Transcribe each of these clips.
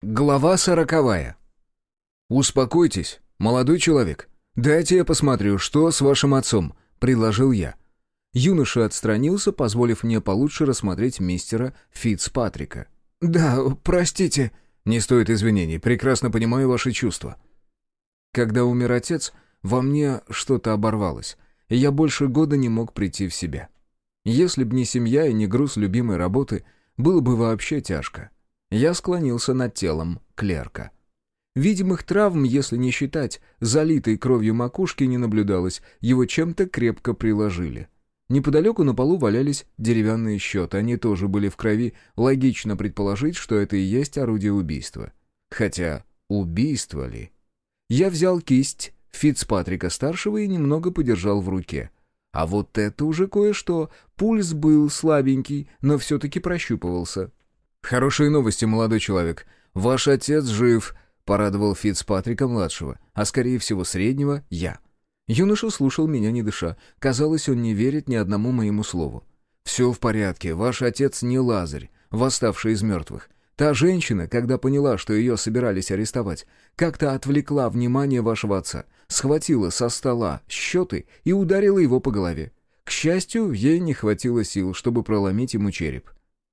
Глава сороковая. «Успокойтесь, молодой человек. Дайте я посмотрю, что с вашим отцом», — предложил я. Юноша отстранился, позволив мне получше рассмотреть мистера Фицпатрика. «Да, простите». «Не стоит извинений, прекрасно понимаю ваши чувства». Когда умер отец, во мне что-то оборвалось, и я больше года не мог прийти в себя. Если б не семья и не груз любимой работы, было бы вообще тяжко. Я склонился над телом клерка. Видимых травм, если не считать, залитой кровью макушки не наблюдалось, его чем-то крепко приложили. Неподалеку на полу валялись деревянные счеты, они тоже были в крови, логично предположить, что это и есть орудие убийства. Хотя, убийство ли? Я взял кисть Фицпатрика-старшего и немного подержал в руке. А вот это уже кое-что. Пульс был слабенький, но все-таки прощупывался. «Хорошие новости, молодой человек. Ваш отец жив», — порадовал Фицпатрика-младшего, а скорее всего среднего — я. Юноша слушал меня не дыша. Казалось, он не верит ни одному моему слову. «Все в порядке. Ваш отец не Лазарь, восставший из мертвых. Та женщина, когда поняла, что ее собирались арестовать, как-то отвлекла внимание вашего отца, схватила со стола счеты и ударила его по голове. К счастью, ей не хватило сил, чтобы проломить ему череп.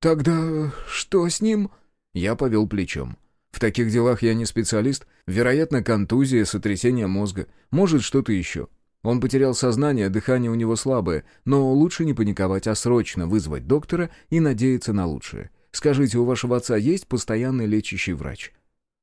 «Тогда что с ним?» Я повел плечом. «В таких делах я не специалист. Вероятно, контузия, сотрясение мозга. Может, что-то еще. Он потерял сознание, дыхание у него слабое, но лучше не паниковать, а срочно вызвать доктора и надеяться на лучшее. Скажите, у вашего отца есть постоянный лечащий врач?»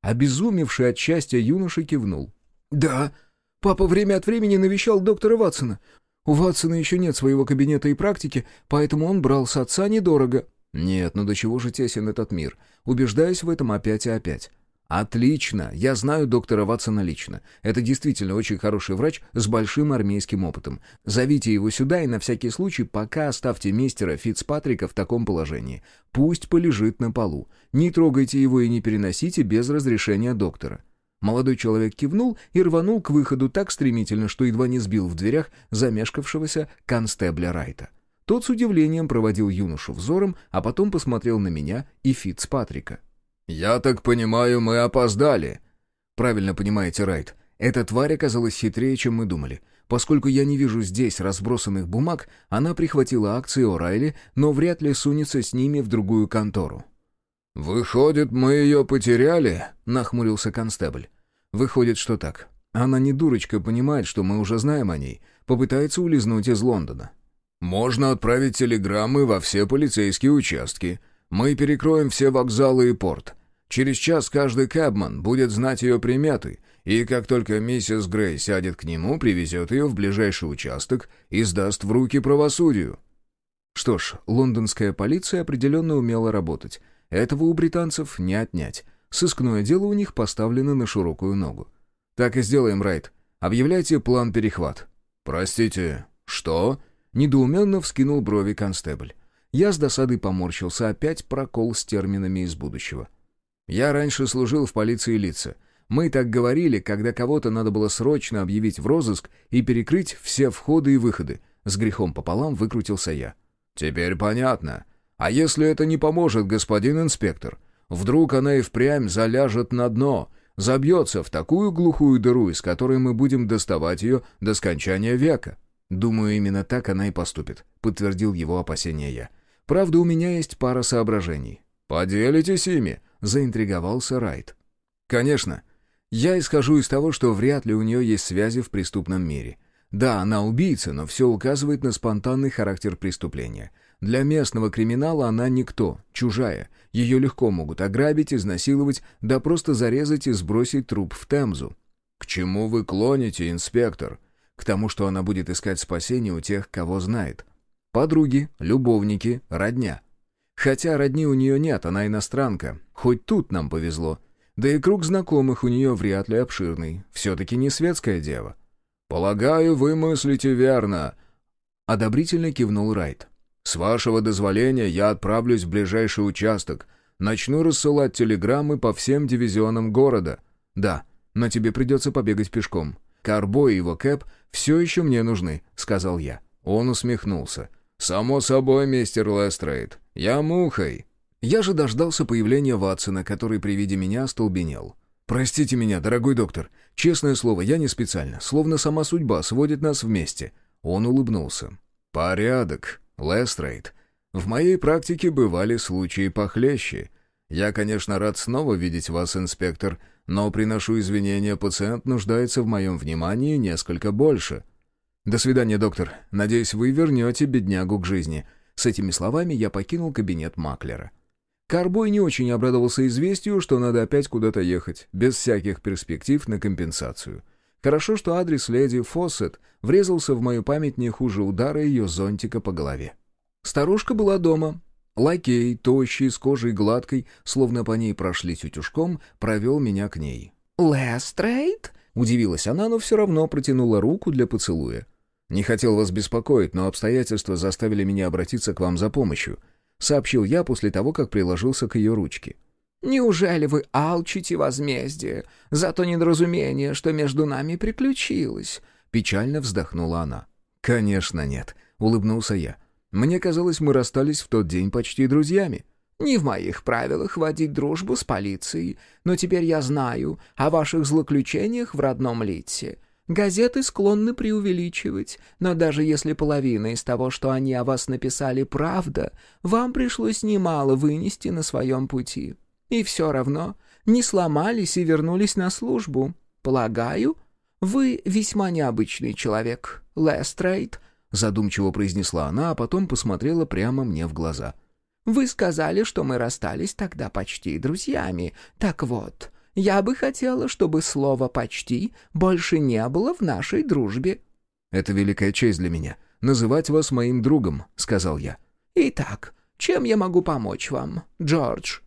Обезумевший от счастья юноша кивнул. «Да. Папа время от времени навещал доктора Ватсона. У Ватсона еще нет своего кабинета и практики, поэтому он брал с отца недорого». Нет, ну до чего же тесен этот мир? Убеждаюсь в этом опять и опять. Отлично, я знаю доктора Ватсона лично. Это действительно очень хороший врач с большим армейским опытом. Зовите его сюда и на всякий случай пока оставьте мистера Фицпатрика в таком положении. Пусть полежит на полу. Не трогайте его и не переносите без разрешения доктора. Молодой человек кивнул и рванул к выходу так стремительно, что едва не сбил в дверях замешкавшегося констебля Райта. Тот с удивлением проводил юношу взором, а потом посмотрел на меня и Фицпатрика. «Я так понимаю, мы опоздали». «Правильно понимаете, Райт. Эта тварь оказалась хитрее, чем мы думали. Поскольку я не вижу здесь разбросанных бумаг, она прихватила акции О'Райли, но вряд ли сунется с ними в другую контору». «Выходит, мы ее потеряли?» — нахмурился констебль. «Выходит, что так. Она не дурочка, понимает, что мы уже знаем о ней. Попытается улизнуть из Лондона. Можно отправить телеграммы во все полицейские участки. Мы перекроем все вокзалы и порт. Через час каждый кэбман будет знать ее приметы, и как только миссис Грей сядет к нему, привезет ее в ближайший участок и сдаст в руки правосудию». Что ж, лондонская полиция определенно умела работать. Этого у британцев не отнять. Сыскное дело у них поставлено на широкую ногу. «Так и сделаем, Райт. Объявляйте план перехват». «Простите, что?» Недоуменно вскинул брови констебль. Я с досадой поморщился, опять прокол с терминами из будущего. Я раньше служил в полиции лица. Мы так говорили, когда кого-то надо было срочно объявить в розыск и перекрыть все входы и выходы. С грехом пополам выкрутился я. «Теперь понятно. А если это не поможет, господин инспектор? Вдруг она и впрямь заляжет на дно, забьется в такую глухую дыру, из которой мы будем доставать ее до скончания века?» «Думаю, именно так она и поступит», — подтвердил его опасения я. «Правда, у меня есть пара соображений». «Поделитесь ими», — заинтриговался Райт. «Конечно. Я исхожу из того, что вряд ли у нее есть связи в преступном мире. Да, она убийца, но все указывает на спонтанный характер преступления. Для местного криминала она никто, чужая. Ее легко могут ограбить, изнасиловать, да просто зарезать и сбросить труп в Темзу». «К чему вы клоните, инспектор?» К тому, что она будет искать спасение у тех, кого знает. Подруги, любовники, родня. Хотя родни у нее нет, она иностранка. Хоть тут нам повезло. Да и круг знакомых у нее вряд ли обширный. Все-таки не светская дева. «Полагаю, вы мыслите верно», — одобрительно кивнул Райт. «С вашего дозволения я отправлюсь в ближайший участок. Начну рассылать телеграммы по всем дивизионам города». «Да, но тебе придется побегать пешком. Карбо и его кэп все еще мне нужны», — сказал я. Он усмехнулся. «Само собой, мистер Лестрейд. Я мухой». Я же дождался появления Ватсона, который при виде меня остолбенел. «Простите меня, дорогой доктор. Честное слово, я не специально. Словно сама судьба сводит нас вместе». Он улыбнулся. «Порядок, Лестрейд. В моей практике бывали случаи похлеще. Я, конечно, рад снова видеть вас, инспектор, но приношу извинения, пациент нуждается в моем внимании несколько больше». «До свидания, доктор. Надеюсь, вы вернете беднягу к жизни». С этими словами я покинул кабинет маклера. Карбой не очень обрадовался известию, что надо опять куда-то ехать, без всяких перспектив на компенсацию. Хорошо, что адрес леди Фоссет врезался в мою память не хуже удара ее зонтика по голове. Старушка была дома. Лакей, тощий, с кожей гладкой, словно по ней прошлись утюжком, провел меня к ней. «Лестрейд?» — удивилась она, но все равно протянула руку для поцелуя. «Не хотел вас беспокоить, но обстоятельства заставили меня обратиться к вам за помощью», — сообщил я после того, как приложился к ее ручке. «Неужели вы алчите возмездие за то недоразумение, что между нами приключилось?» — печально вздохнула она. «Конечно нет», — улыбнулся я. «Мне казалось, мы расстались в тот день почти друзьями». «Не в моих правилах водить дружбу с полицией, но теперь я знаю о ваших злоключениях в родном Литсе. Газеты склонны преувеличивать, но даже если половина из того, что они о вас написали, правда, вам пришлось немало вынести на своем пути. И все равно не сломались и вернулись на службу. Полагаю, вы весьма необычный человек, Лестрейд, задумчиво произнесла она, а потом посмотрела прямо мне в глаза. Вы сказали, что мы расстались тогда почти друзьями. Так вот, я бы хотела, чтобы слово «почти» больше не было в нашей дружбе». «Это великая честь для меня. Называть вас моим другом», — сказал я. «Итак, чем я могу помочь вам, Джордж?»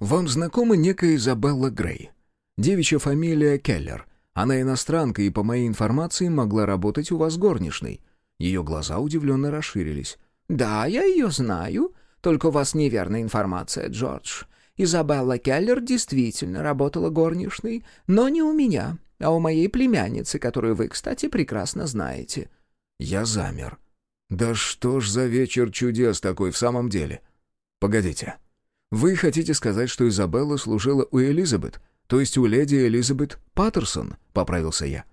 «Вам знакома некая Изабелла Грей? Девичья фамилия Келлер. Она иностранка и, по моей информации, могла работать у вас горничной». Ее глаза удивленно расширились. «Да, я ее знаю. Только у вас неверная информация, Джордж. Изабелла Келлер действительно работала горничной, но не у меня, а у моей племянницы, которую вы, кстати, прекрасно знаете». Я замер. «Да что ж за вечер чудес такой в самом деле?» «Погодите. Вы хотите сказать, что Изабелла служила у Элизабет, то есть у леди Элизабет Паттерсон?» — поправился я.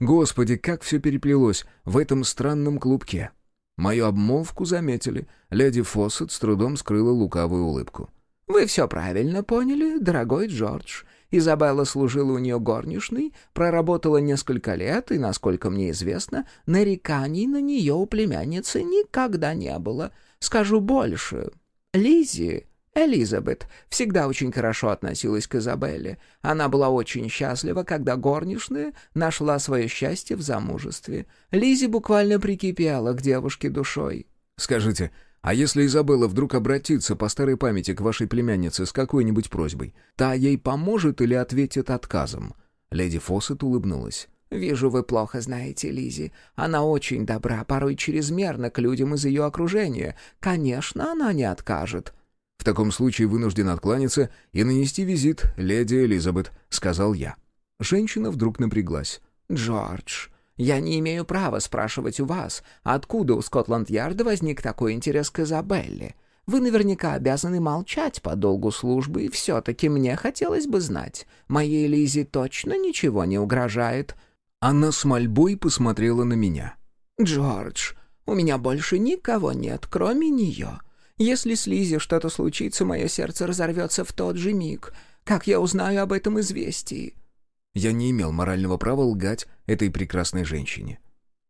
«Господи, как все переплелось в этом странном клубке!» Мою обмолвку заметили. Леди Фоссет с трудом скрыла лукавую улыбку. «Вы все правильно поняли, дорогой Джордж. Изабелла служила у нее горничной, проработала несколько лет, и, насколько мне известно, нареканий на нее у племянницы никогда не было. Скажу больше. Лизи, Элизабет, всегда очень хорошо относилась к Изабелле. Она была очень счастлива, когда горничная нашла свое счастье в замужестве. Лизи буквально прикипела к девушке душой. «Скажите, а если Изабелла вдруг обратится по старой памяти к вашей племяннице с какой-нибудь просьбой, та ей поможет или ответит отказом?» Леди Фоссет улыбнулась. «Вижу, вы плохо знаете Лизи. Она очень добра, порой чрезмерно к людям из ее окружения. Конечно, она не откажет». «В таком случае вынужден откланяться и нанести визит леди Элизабет», — сказал я. Женщина вдруг напряглась. «Джордж, я не имею права спрашивать у вас, откуда у Скотланд-Ярда возник такой интерес к Изабелле. Вы наверняка обязаны молчать по долгу службы, и все-таки мне хотелось бы знать, моей Лизе точно ничего не угрожает». Она с мольбой посмотрела на меня. «Джордж, у меня больше никого нет, кроме нее. Если с Лизи что-то случится, мое сердце разорвется в тот же миг. Как я узнаю об этом известии?» Я не имел морального права лгать этой прекрасной женщине.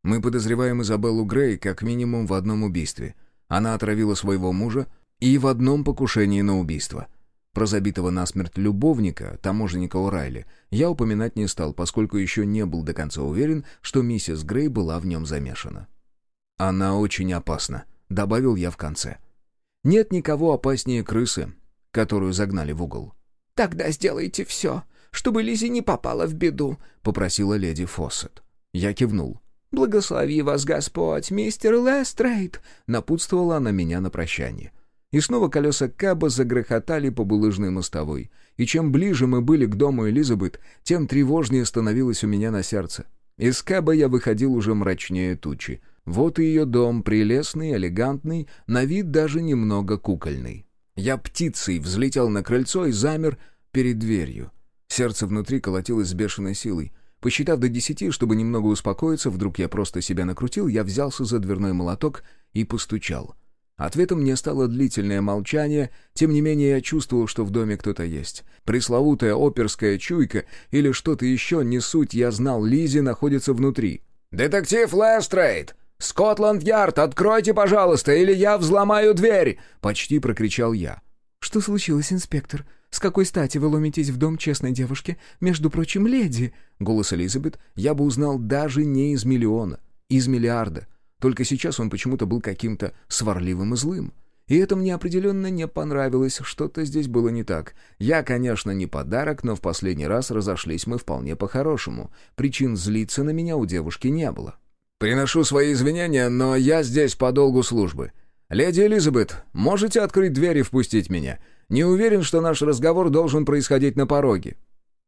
Мы подозреваем Изабеллу Грей как минимум в одном убийстве. Она отравила своего мужа и в одном покушении на убийство. Про забитого насмерть любовника, таможенника Урайли, я упоминать не стал, поскольку еще не был до конца уверен, что миссис Грей была в нем замешана. «Она очень опасна», — добавил я в конце. «Нет никого опаснее крысы, которую загнали в угол». «Тогда сделайте все, чтобы Лизи не попала в беду», — попросила леди Фоссет. Я кивнул. «Благослови вас Господь, мистер Лестрейд!» — напутствовала она меня на прощание. И снова колеса Каба загрохотали по булыжной мостовой. И чем ближе мы были к дому Элизабет, тем тревожнее становилось у меня на сердце. Из Каба я выходил уже мрачнее тучи. Вот и ее дом, прелестный, элегантный, на вид даже немного кукольный. Я птицей взлетел на крыльцо и замер перед дверью. Сердце внутри колотилось с бешеной силой. Посчитав до десяти, чтобы немного успокоиться, вдруг я просто себя накрутил, я взялся за дверной молоток и постучал. Ответом мне стало длительное молчание, тем не менее я чувствовал, что в доме кто-то есть. Пресловутая оперская чуйка или что-то еще, не суть, я знал, Лизи находится внутри. «Детектив Лестрейд! Скотланд-Ярд, откройте, пожалуйста, или я взломаю дверь!» — почти прокричал я. «Что случилось, инспектор? С какой стати вы ломитесь в дом честной девушки, между прочим, леди?» Голос Элизабет я бы узнал даже не из миллиона, из миллиарда. Только сейчас он почему-то был каким-то сварливым и злым. И это мне определенно не понравилось, что-то здесь было не так. Я, конечно, не подарок, но в последний раз разошлись мы вполне по-хорошему. Причин злиться на меня у девушки не было. «Приношу свои извинения, но я здесь по долгу службы. Леди Элизабет, можете открыть дверь и впустить меня? Не уверен, что наш разговор должен происходить на пороге».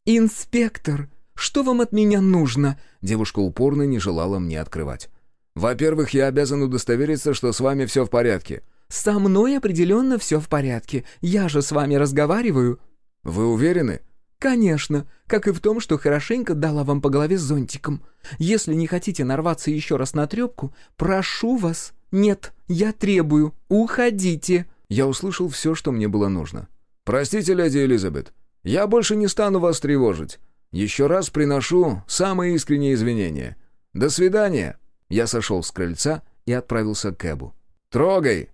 «Инспектор, что вам от меня нужно?» Девушка упорно не желала мне открывать. «Во-первых, я обязан удостовериться, что с вами все в порядке». «Со мной определенно все в порядке. Я же с вами разговариваю». «Вы уверены?» «Конечно, как и в том, что хорошенько дала вам по голове зонтиком. Если не хотите нарваться еще раз на трепку, прошу вас. Нет, я требую. Уходите». Я услышал все, что мне было нужно. «Простите, леди Элизабет, я больше не стану вас тревожить. Еще раз приношу самые искренние извинения. До свидания». Я сошел с крыльца и отправился к Кэбу. «Трогай!»